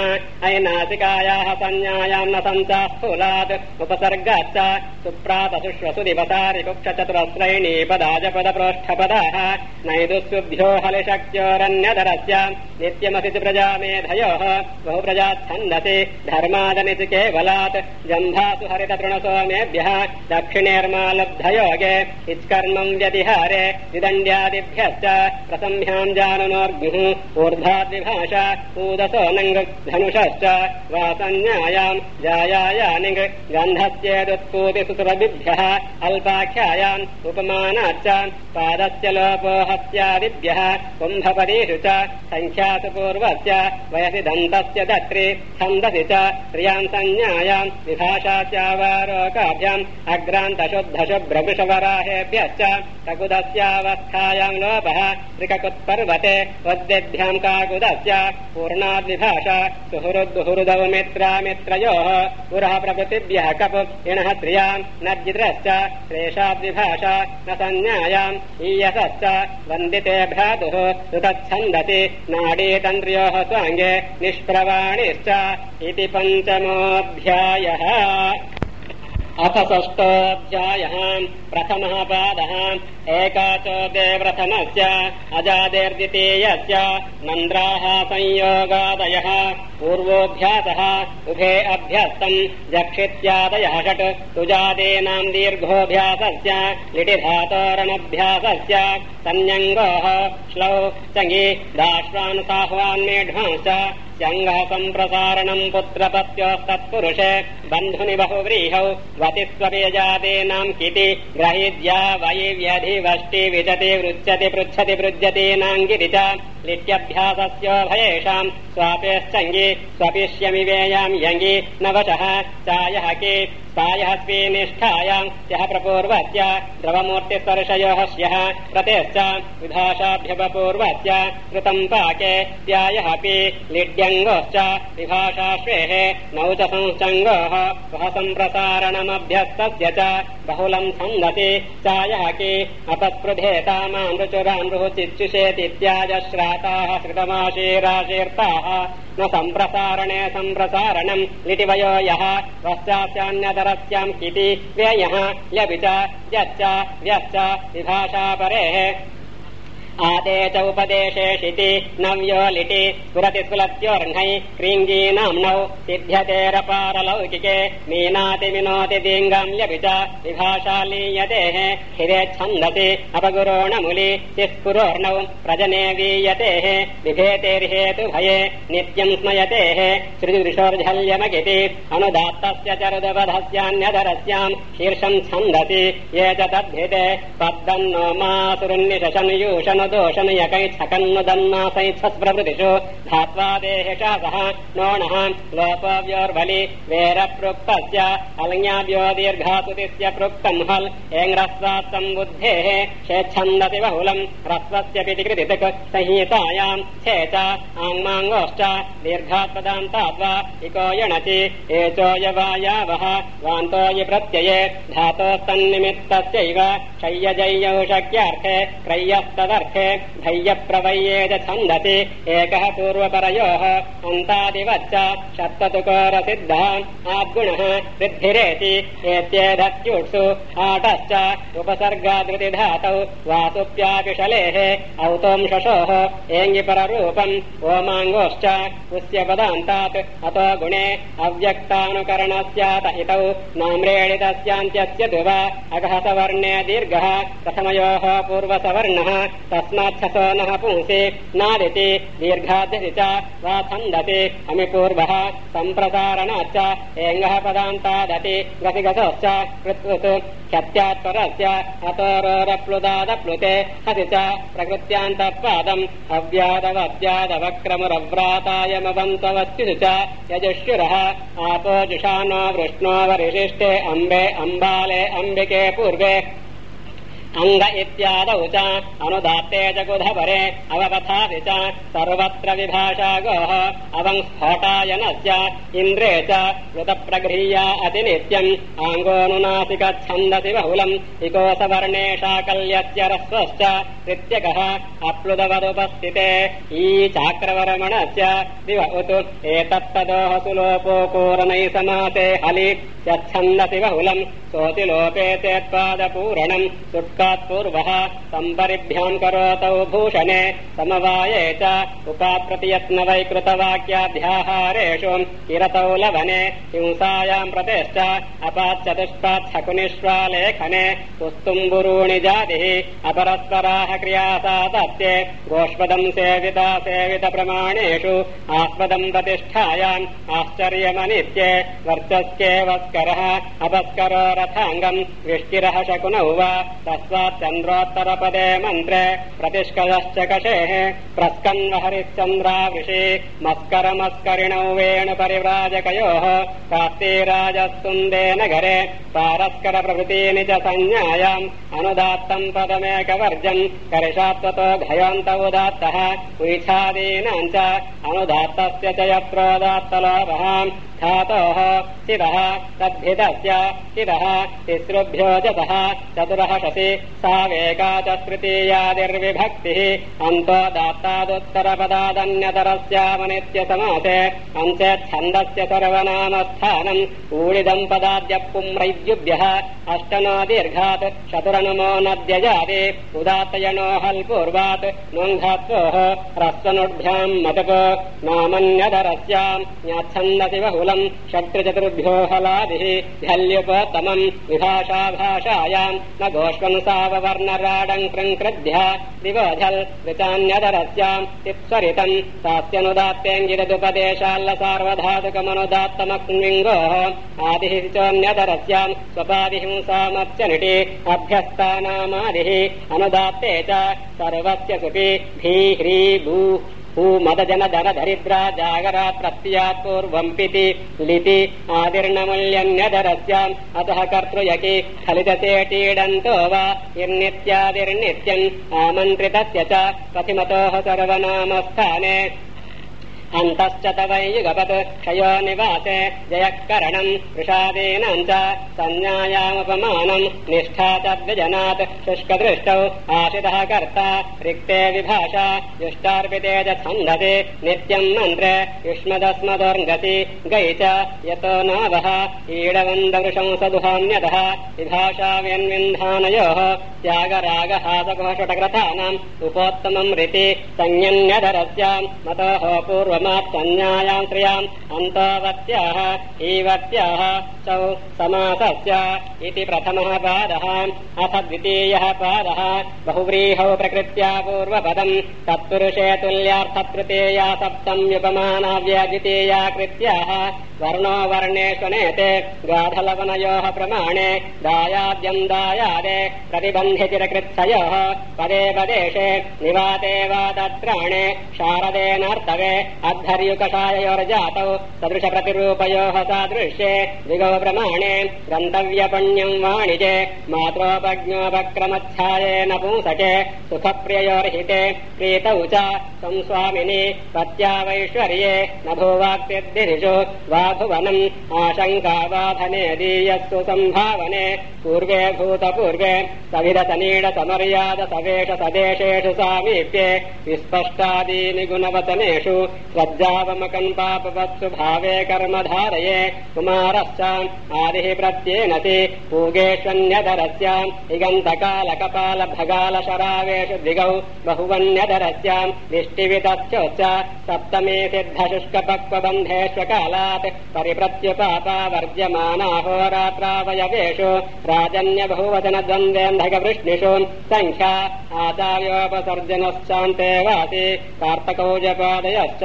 अयनासिकायाः संज्ञायाम् स्थूलात् उपसर्गाच्च सुप्रातसुष्वसु दिवसारिकुक्षचतुरस्रैणी पदाजपदप्रोष्ठपदाः नैदुस्युभ्यो हलिशक्त्योरन्यधरस्य नित्यमसि प्रजा मेधयोः बहुप्रजाच्छन्दसि धर्मादनिति केवलात् जम्भासु हरिततृणसोमेभ्यः दक्षिणेर्मालब्धयोगे इत्कर्मम् व्यतिहारे विदण्ड्यादिभ्यश्च प्रसम्भ्याम् जाननोर्ग्मुः ऊर्ध्वाद्विभाषा ऊदसो नङ् धनुषश्च गन्धस्येदुत्पूतिसुरभिभ्यः अल्पाख्यायाम् उपमानाच्च पादस्य लोपो हत्यादिभ्यः कुम्भपदीषु च सङ्ख्यासु पूर्वस्य वयसि दन्तस्य दत्रि छन्दसि च प्रियाम् संज्ञायाम् विभाषाच्यावारोकाभ्याम् अग्रान्तशुद्धशुभ्रवृषवराहेभ्यश्च ककुदस्यावस्थायाम् लोपः त्रिककुत्पर्वते वद्यभ्याम् काकुदस्य पूर्णाद्विभाषा सुहृद्दुहृदौ मित्रामित्रयोः पुरः प्रभृतिभ्यः कप् इणः त्रियाम् नर्जिद्रश्च क्लेशाद्विभाषा न संज्ञायाम् ईयसश्च वन्दिते भ्रातुः ऋतच्छन्दसि नाडीतन्द्र्योः स्वाङ्गे निष्प्रवाणिश्च इति पञ्चमोऽध्यायः अथ षष्टोऽध्यायः प्रथमः पादः। एकाचोदे प्रथमस्य अजादेर्द्वितीयस्य नन्द्राः संयोगादयः। पूर्वोऽभ्यासः उभे अभ्यस्तम् जक्षित्यादयः षट्। तुजादीनाम् दीर्घोऽभ्यासस्य लिटिधातोरणभ्यासस्य संज्ञङ्गोः श्लौ चङि दाश्वान् सम्प्रसारणम् पुत्रपत्योस्तत्पुरुषे बन्धुनि बहुव्रीहौ वतिस्वपेजादीनाम् किति ग्रहीद्या वै व्यधिवष्टि विजति वृच्छति पृच्छति पृज्यतीनाङ्गिरि च लित्यभ्यासस्य भयेषाम् स्वापेस्तङ्गि स्वपिष्यमिवेयाम् यङि न वचः तायः के तायः स्वीनिष्ठायाम् ह्यः प्रपूर्वत्य द्रवमूर्तिस्पर्शयोः ह्यः प्रतेश्च कृतम् पाके त्यायः अपि लिड्यङ्गोश्च विभाषाश्वेः नौ च संसङ्गोः वः सम्प्रसारणमभ्यस्तस्य च बहुलम् सङ्गति चायः के अपस्पृधेतामामृचुरामृः अपस्पृधेतामामृचुरामृचिच्युषेतित्याजश्राताः श्रुतमाशीराशीर्ताः न सम्प्रसारणे सम्प्रसारणम् लिटिवयो यः। पश्चास्यान्यतरस्याम् किति व्ययः। ल्यपि च यच्च व्यश्च विभाषापरेः आदे च उपदेशेषिति नव्यो लिटि स्फुलत्योर्घै क्रीङ्गीनाम्नौ सिद्ध्यतेरपारलौकिके मीनाति विनोति दीङ्गम् ल्यपि च विभाषालीयतेः हिरेच्छन्दसि अपगुरोणमुलि तिस्फुरोर्णौ प्रजने वीयतेः विभेतेर्हेतुभये नित्यम् स्मयतेः श्रुतिदृशोर्झल्यमगिति अनुदात्तस्य च रुदवधस्यान्यधरस्याम् शीर्षम् छन्दसि ये च तद्धिते पद्दन्नो मासुरुन्निशशनुयूषनु दोषनयकैत्थकन्नुदन्नासैत्सत्प्रभृतिषु धात्वा देहेशा सह नोणः लोपव्योर्बलि वेरप्रोक्तस्य अलङ्याभ्यो दीर्घातुतिस्य प्रोक्तम् हल्। एङ्ग्रस्वात्तम् बुद्धेः शेच्छन्दति बहुलम् रस्वस्य कृतिक् संहितायाम् छेच आङ्माङ्गोश्च दीर्घात्पदाम् इको यणति एचो यवायावः, वान्तो य प्रत्यये धातोस्तन्निमित्तस्यैव क्षय्यजय्यौ शक्यार्थे च छन्दसि। एकः पूर्वपरयोः। अन्तादिवच्च शत्वतुकोरसिद्धः आद्गुणः वृद्धिरेति। एत्येधत्युट्सु आटश्च उपसर्गादृतिधातौ वासुप्यापिशलेः औतोंशोः एङ्गिपररूपम् ओमाङ्गोश्च उस्य पदान्तात् अतो गुणे अव्यक्तानुकरणस्यात इतौ नाम्रेणितस्यान्त्यस्य तु वा अघसवर्णे दीर्घः। प्रथमयोः पूर्वसवर्णः तस्माच्छसो नः पुंसि नादिति दीर्घाद्यति च वा छन्दति अमिपूर्वः सम्प्रसारणाच्च एङ्गः पदान्तादति गतिगतश्च कृत्वत् ह्यत्यात्परस्य अतोरोरप्लुदादप्लुते हसि च प्रकृत्यान्तपादम् अव्यादवद्यादवक्रमुरव्रातायमवन्तवत्युषु च यजुष्युरः आपो जुषानो वृष्णो वरिशिष्टे अम्बे अम्बाले अम्बिके पूर्वे अङ्ग इत्यादौ च अनुदात्ते च कुधपरे अवपथादि च सर्वत्र विभाषा गोः अवंस्फोटायनस्य इन्द्रे च कृतप्रगृह्या अतिनित्यम् आङ्गोऽनुनासिकच्छन्दसि बहुलम् इकोसवर्णे शाकल्यस्य रस्वश्च कृत्यकः अप्लुदवदुपस्थिते ई चाक्रवर्मणस्य दिव उत् एतत्तदोः सुलोपो कोरनै समासे हलि यच्छन्दसि बहुलम् सोऽतिलोपेतेत्पादपूरणम् सुट्कात्पूर्वः सम्परिभ्याम् करोतौ भूषणे समवाये च उपाप्रतियत्नवैकृतवाक्याध्याहारेषु किरतौ लवने हिंसायाम् प्रतेश्च अपाच्चतुष्पाच्छकुनिष्वालेखने पुस्तुम्बुरूणि जातिः अपरस्पराः क्रियासा दत्ते गोष्पदम् सेविता सेवितप्रमाणेषु आस्पदम् प्रतिष्ठायाम् आश्चर्यमनित्ये वर्चस्येवस्करः अपस्करो रथाङ्गम् विष्टिरः शकुनौ वा तस्माच्चन्द्रोत्तरपदे मन्त्रे प्रतिष्कलश्च कषेः प्रस्कन्वहरिश्चन्द्रावृषि मस्करमस्करिणौ वेणुपरिव्राजकयोः कास्तीराजस्तुन्दे नगरे पारस्करप्रभृतीनि च संज्ञायाम् अनुदात्तम् पदमेकवर्जम् करिषात्वतो घयोऽन्त उदात्तः उच्छादीनाम् च अनुदात्तस्य च यत्रोदात्तलोभः धातोः चिरः तद्भिदस्य चिरः तिसृभ्यो जतः चतुरः शसि सा वेका च तृतीयादिर्विभक्तिः। अन्तो दात्तादुत्तरपदादन्यतरस्यामनित्य समासे। अञ्चेच्छन्दस्य सर्वनामस्थानम्। ऊडिदम् पदाद्य पुम्रैद्युभ्यः। अष्टनो दीर्घात्। शतुरनुमो नद्यजाति उदात्तयनो हल्पूर्वात्। नुङ्घात्वोः ह्रस्वनुड्भ्याम् मतप नामन्यधरस्याम् ज्ञाच्छन्दसि बहुलम् षट्चतुर्भ्यो हलादिः। ध्यल्युपोत्तमम् विभाषा भाषायाम् न कृङ्कृद्ध्य दिवोझल् ऋचान्यधरस्याम् चित्स्वरितम् सास्यनुदात्तेऽङ्गिरदुपदेशाल्ल सार्वधातुकमनुदात्तमक्ष्मिङ्गोः आदिः चोन्यधरस्याम् स्वपादिहिंसामर्चनिटि अभ्यस्तानामादिः अनुदात्ते च सर्वस्य सुपि धी ह्री भू मदजन धन दरिद्रा जागरा प्रत्ययात् पूर्वम्पिति लिति आदिर्नमूल्यन्यधरस्याम् अतः कर्तृयकि फलितसेटीडन्तो वा इर्नित्यादिर्नित्यम् आमन्त्रितस्य च पथिमतोः सर्वनामस्थाने अन्तश्च तवैयुगपत् क्षयो निवासे जयःकरणम् वृषादीनाम् च संज्ञायामुपमानम् निष्ठा च द्विजनात् शुष्कदृष्टौ आशितः कर्ता रिक्ते विभाषा युष्टार्पिते च छन्दसि नित्यम् मन्त्रे युष्मदस्मदोर्गति गै च यतो नावः ईडवन्दवृशंसदुहान्यतः विभाषा व्यन्विन्धानयोः त्यागरागहासकुहषटग्रथानाम् उपोत्तमम् रीति संयन्यधरस्याम् मतोः पूर्वमात्संज्ञायाम् श्रियाम् अन्तोवत्याः ईवत्याः सौ समासस्य इति प्रथमः पादः। अथ द्वितीयः पादः। बहुव्रीहौ प्रकृत्या पूर्वपदम्। तत्पुरुषे तुल्यार्थतृतीया सप्तम्युपमानाव्यद्वितीया कृत्याः। वर्णो वर्णेष्वनेते गाढलवनयोः प्रमाणे दायाद्यम् दायादे प्रतिबन्धितिरकृत्सयोः पदे पदेशे निवाते वा तत्राणे शारदेनार्तवे अद्धर्युकषाययोर्जातौ सदृशप्रतिरूपयोः सादृश्ये दिगौ प्रमाणे गन्तव्यपण्यम् वाणिजे मात्रोपज्ञोपक्रमच्छायेन पुंसके सुखप्रिययोर्हिते प्रीतौ च संस्वामिनि पत्या वैश्वर्ये न भूवाक्तिर्दिरिषु वा भुवनम् आशङ्काबाधने दीयस्तु सम्भावने पूर्वे भूतपूर्वे सविरतनीड समर्याद सवेश सदेशेषु सामीप्ये विस्पष्टादीनि गुणवचनेषु श्रद्धावमकम् पापवत्सु भावे कर्म धारये कुमारश्च आदिः प्रत्येनति पूगेष्वन्यधरस्याम् इगन्तकालकपाल भगाल शरावेषु दिगौ बहुवन्यधरस्याम् दिष्टिवितश्चोच्च सप्तमे सिद्धशुष्कपक्वबन्धेष्वकालात् परिप्रत्युपापा वर्ज्यमानाहोरात्रावयवेषु राजन्य बहुवचन द्वन्द्वेन्धकवृष्णिषु सङ्ख्या आचार्योपसर्जनश्चान्ते वासि कार्तकौजपादयश्च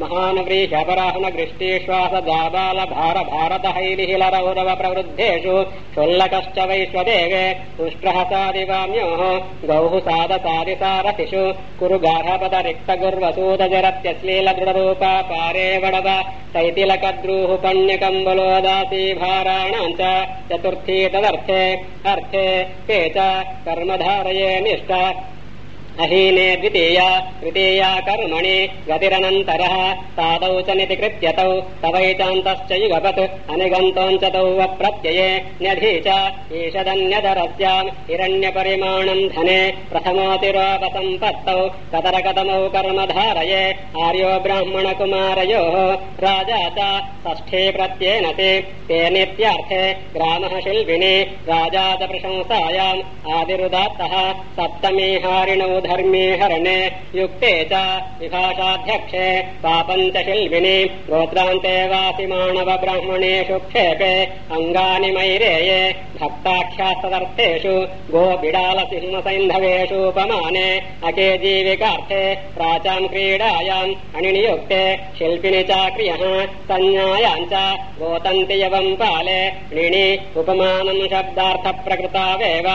महान् व्रीह्यपराह्न वृष्टिश्वास जाबाल भार भारत हैलिहिलरौरव प्रवृद्धेषु क्षुल्लकश्च वैश्वदेवे उष्ट्रहसादिवाम्योः गौः सादसादिसारथिषु कुरु गार्हपद रिक्तगुर्वसूदजरत्यश्लील दृढरूपा पारे वडव शैतिलकद्रूः पण्यकम्बलोदासी भाराणाम् च चतुर्थी तदर्थे अर्थे ते च कर्मधारये निष्ठ अहीने द्वितीया तृतीया कर्मणि गतिरनन्तरः तादौ च नितिकृत्यतौ तवैचान्तश्च युगपत् अनिगन्तोञ्चतौ वप्रत्यये न्यधी च ईषदन्यधरस्याम् हिरण्यपरिमाणम् धने प्रथमोतिरोपसम्पत्तौ कतरकतमौ कर्म धारये आर्यो ब्राह्मणकुमारयोः राजा च षष्ठे प्रत्येनति ते नित्यार्थे ग्रामः शिल्पिनि राजा च प्रशंसायाम् आदिरुदात्तः सप्तमी हारिणौ धर्मे हरणे युक्ते च विभाषाध्यक्षे पापम् च शिल्पिनि गोत्रान्ते वासि माणव ब्राह्मणेषु क्षेपे अङ्गानि मैरेये भक्ताख्यास्तदर्थेषु गो बिडाल सिंहसैन्धवेषूपमाने अके जीविकार्थे प्राचाम् क्रीडायाम् अणिनियुक्ते शिल्पिनि चाक्रियः संज्ञायाम् च गोतन्ति यवम् पाले णिणि उपमानम् शब्दार्थप्रकृतावेव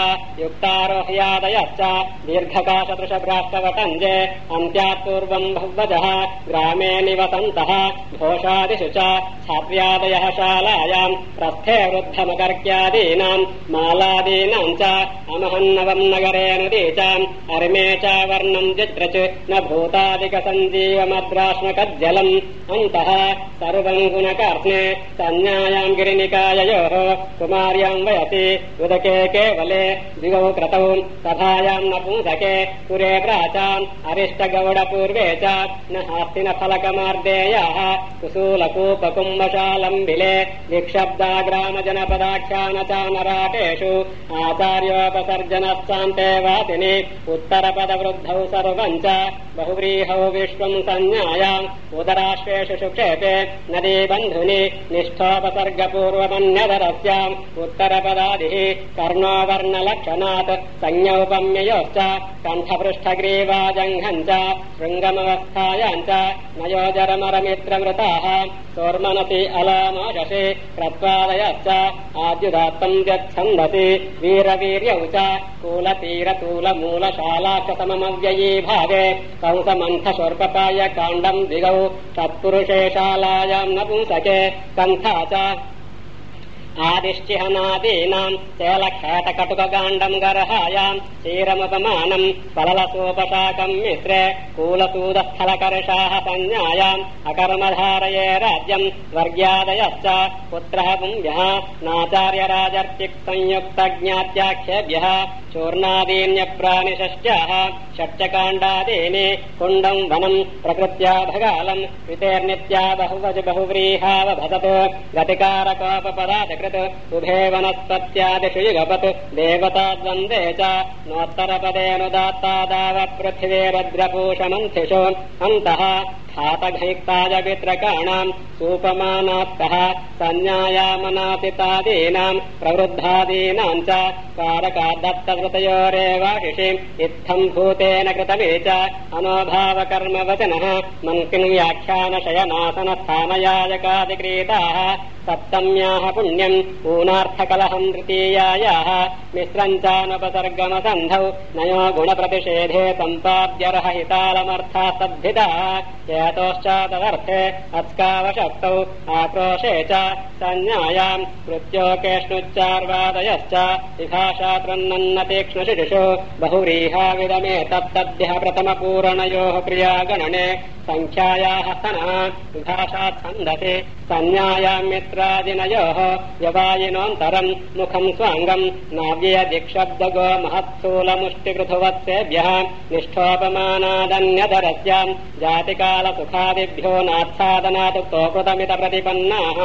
युक्तारोह्यादयश्च दीर्घकाशदृशभ्राष्टवटञ्जे अन्त्यात् पूर्वम् भवजः ग्रामे निवसन्तः घोषादिषु च छात्र्यादयः शालायाम् प्रस्थे वृद्धमकर्क्यादीनाम् मालादीनाम् च अमहन्नवम् नगरे नुदीचाम् अर्मे च वर्णम् जित्रच न भूतादिकसञ्जीवमद्राश्मकज्जलम् अन्तः सर्वम् गुणकार्ष्णे संज्ञायाम् गिरिनिकाययोः कुमार्याम् वयसि उदके केवले द्विगौ क्रतौ सभायाम् नपुंसके पुरे प्राचाम् अरिष्टगौडपूर्वे च न हास्ति न फलकमार्देयाः कुसूलकूपकुम्भशालम्बिले निक्षब्दा ग्रामजनपदाख्यान च नराटेषु आचार्योपसर्जनस्सान्ते वासिनि उत्तरपदवृद्धौ सर्वम् च बहुव्रीहौ विश्वम् संज्ञायाम् उदराश्वेषु सुक्षेपे नदी बन्धुनि निष्ठोपसर्गपूर्वमन्यधरस्याम् उत्तरपदादिः कर्णोवर्णलक्षणात् संज्ञौपम्ययोश्च कण्ठपृष्ठग्रीवाजङ्घम् च शृङ्गमवस्थायाम् च नयोजरमरमित्रमृताः सोर्मनसि अलामाशसि क्रत्वादयश्च आद्युदात्तम् यच्छन्दसि वीरवीर्यौ च कूलतीरतूलमूलशालाक्षसममव्ययी भावे कंसमन्थशोर्पपाय काण्डम् द्विगौ तत्पुरुषे शालायाम् नपुंसके कन्था च आदिश्चिहनादीनाम् शैलखेटकटुकगाण्डम् गर्हायाम् क्षीरमुपमानम् पललसोपशाकम् मिश्रे कूलसूदस्थलकर्षाः संज्ञायाम् अकर्मधारये राज्यम् वर्ग्यादयश्च पुत्रः पुंभ्यः नाचार्यराजर्चिक् संयुक्तज्ञात्याख्येभ्यः चूर्णादीन्यप्राणिषश्चाः षट्चकाण्डादीनि कुण्डम् वनम् प्रकृत्या भगालम् कृतेर्नित्या बहुवज बहुव्रीहावभसत् गतिकारकोपपदाचकृत् उभे वनस्पत्यादिषु युगपत् देवताद्वन्द्वे च नोत्तरपदेऽनुदात्तादावत् पृथिवीरद्रपूषमन्थिषु अन्तः खातघैक्ताजपित्रकाणाम् सूपमानात्तः संज्ञायामनासितादीनाम् प्रवृद्धादीनाम् च कारकादत्तवृतयोरेवाशिषि इत्थम् भूतेन कृतमे च अनोभावकर्मवचनः। मन्किन् व्याख्यानशयनासनस्थानयाजकादिक्रीताः सप्तम्याः पुण्यम् ऊनार्थकलहम् तृतीयायाः मिश्रम् चानुपसर्गमसन्धौ नयो गुणप्रतिषेधे सम्पाद्यर्हहितालमर्थाः सद्भिताः हेतोश्चादर्थे अत्कावशक्तौ आक्रोशे च संज्ञायाम् मृत्योकेष्णुच्चार्वादयश्च विभाषातृन्नतीक्ष्णशिशुषु बहुव्रीहाविदमे तत्तद्यः प्रथमपूरणयोः क्रियागणने सङ्ख्यायाः स्तनः विभाषात् छन्दसि संज्ञायाम् मित्रादिनयोः व्यवायिनोऽन्तरम् मुखम् स्वाङ्गम् नाव्ययदिक्षब्दगो महत्स्थूलमुष्टिपृथुवत्सेभ्यः निष्ठोपमानादन्यतरस्याम् जातिकालसुखादिभ्यो नाच्छादनादुक्तो कृतमित प्रतिपन्नाः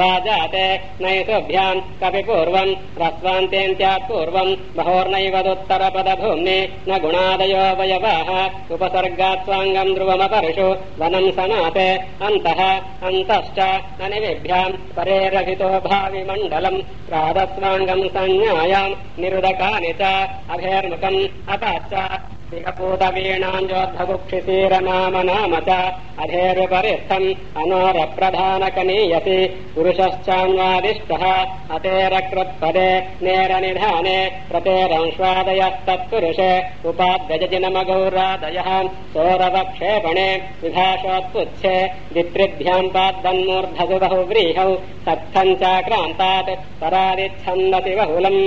वा जाते नैषुभ्याम् कपि पूर्वम् ह्रस्वान्तेन्त्यात् पूर्वम् बहोर्नैवदुत्तरपदभूम्नि न गुणादयो वयवाः उपसर्गात् स्वाङ्गम् ध्रुवमपरुषु वनम् सनाते अन्तः अन्तश्च अनिविभ्याम् परेरहितो भाविमण्डलम् प्रातस्वाङ्गम् संज्ञायाम् निरुदकानि च अभेर्मुखम् अपाच्च वीणाञ्जोद्धकुक्षिशीरनाम नाम च अधेरुपरिस्थम् अनोरप्रधानकनीयसि पुरुषश्चान्वादिष्टः। अतेरकृत्पदे नेरनिधाने प्रतेरंश्वादयस्तत्पुरुषे उपाद्यजनमगौरादयः सोरवक्षेपणे विभाषोत्पुच्छे बहुव्रीहौ सत्थम् चाक्रान्तात् परादिच्छन्दति बहुलम्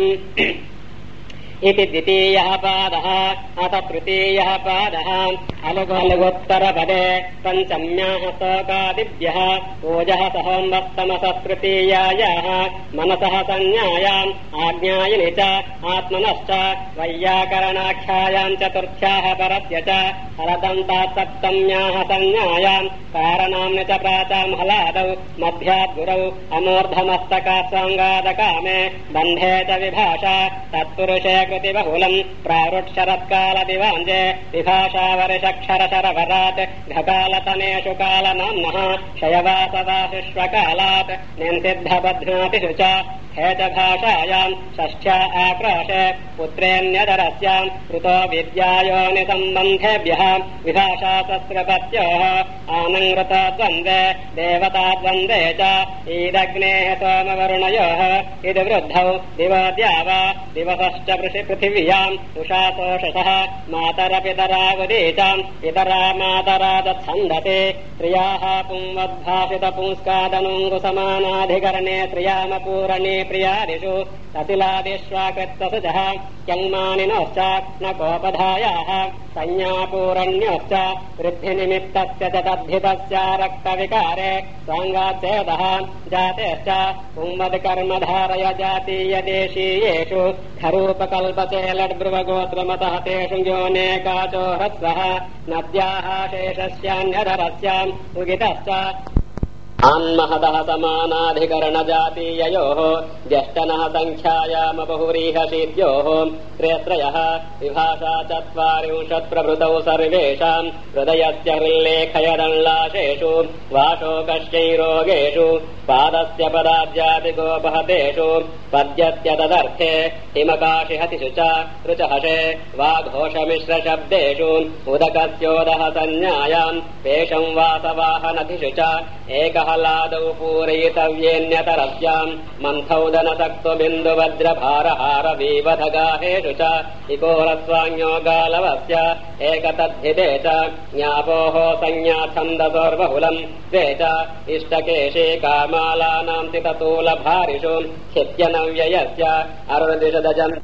इति द्वितीयः पादः, अथ तृतीयः पादः। अलगोलगोत्तरपदे पञ्चम्याः शोकादिभ्यः ओजः सहोम्बस्तमसः तृतीयायाः। मनसः संज्ञायाम्, आज्ञायिनि च, आत्मनश्च, वैयाकरणाख्यायाम् चतुर्थ्याः परस्य च। हरदन्तात् सप्तम्याः संज्ञायाम् कारणाम्नि च प्राचाम् हलादौ मध्याद्गुरौ, अमूर्धमस्तकास्वाङ्गादकामे, बन्धे च विभाषा, तत्पुरुषे कृतिबहुलम् प्रारुट्शरत्कालदिवाञ्जे विभाषावर्षक्षरशरवरात् घकालतनेषु कालनाम्नः शयवासवाशिष्वकालात् निन्सिद्धबध्नातिषु च हेतभाषायाम् षष्ठ्या आक्रोशे पुत्रेऽन्यदरस्याम् कृतो विद्यायोनिसम्बन्धेभ्यः विभाषा सस्रपत्योः आनङ्कृतद्वन्द्वे देवताद्वन्द्वे च ईदग्नेः सोमवरुणयोः इति वृद्धौ दिवद्यावा दिवसश्च पृथिव्याम् उषासोषसः मातरपितरावदीचाम् पितरा मातरा दत्सन्दते प्रियाः पुंवद्भाषितपुंस्कादनुङ्गुसमानाधिकरणे श्रियामपूरणे प्रियादिषु अतिलादिष्वाकृत्तसुजः क्यङ्मानिनोश्च न कोपधायाः। संज्ञापूरण्योश्च वृद्धिनिमित्तस्य च तद्धितस्य रक्तविकारे। स्वाङ्गाच्छेदः जातेश्च पुंवद्कर्मधारय जातीयदेशीयेषु। खरूपकल्पते लड्ब्रुवगोत्रमतः तेषु योनेकाचो ह्रस्वः नद्याः शेषस्यान्यधरस्याम् उगितश्च आन्महदः समानाधिकरणजातीययोः ज्यष्टनः सङ्ख्यायामबहुव्रीहशीत्योः त्रेत्रयः विभाषा चत्वारिंशत्प्रभृतौ सर्वेषाम् हृदयस्य हृल्लेखयदल्लाशेषु वाशोकश्चैरोगेषु पादस्य पदाद्यादिगोपहतेषु पद्यस्य तदर्थे हिमकाशिहतिषु च ऋचहषे वाघोषमिश्रशब्देषु उदकस्योदः संज्ञायाम् पेषम् वासवाहनतिषु च एकः लादौ पूरयितव्येऽन्यतरस्याम्। मन्थौदनसक्तु बिन्दुवज्रभारहारवीवधगाहेषु च इकोरस्वाङ्यो गालवस्य एकतद्धिते च ज्ञापोः संज्ञाछन्दसोर्बहुलम् द्वे च इष्टकेशे कामालानाम् तिततूलभारिषु क्षित्यनव्ययस्य अरुदिषदजन्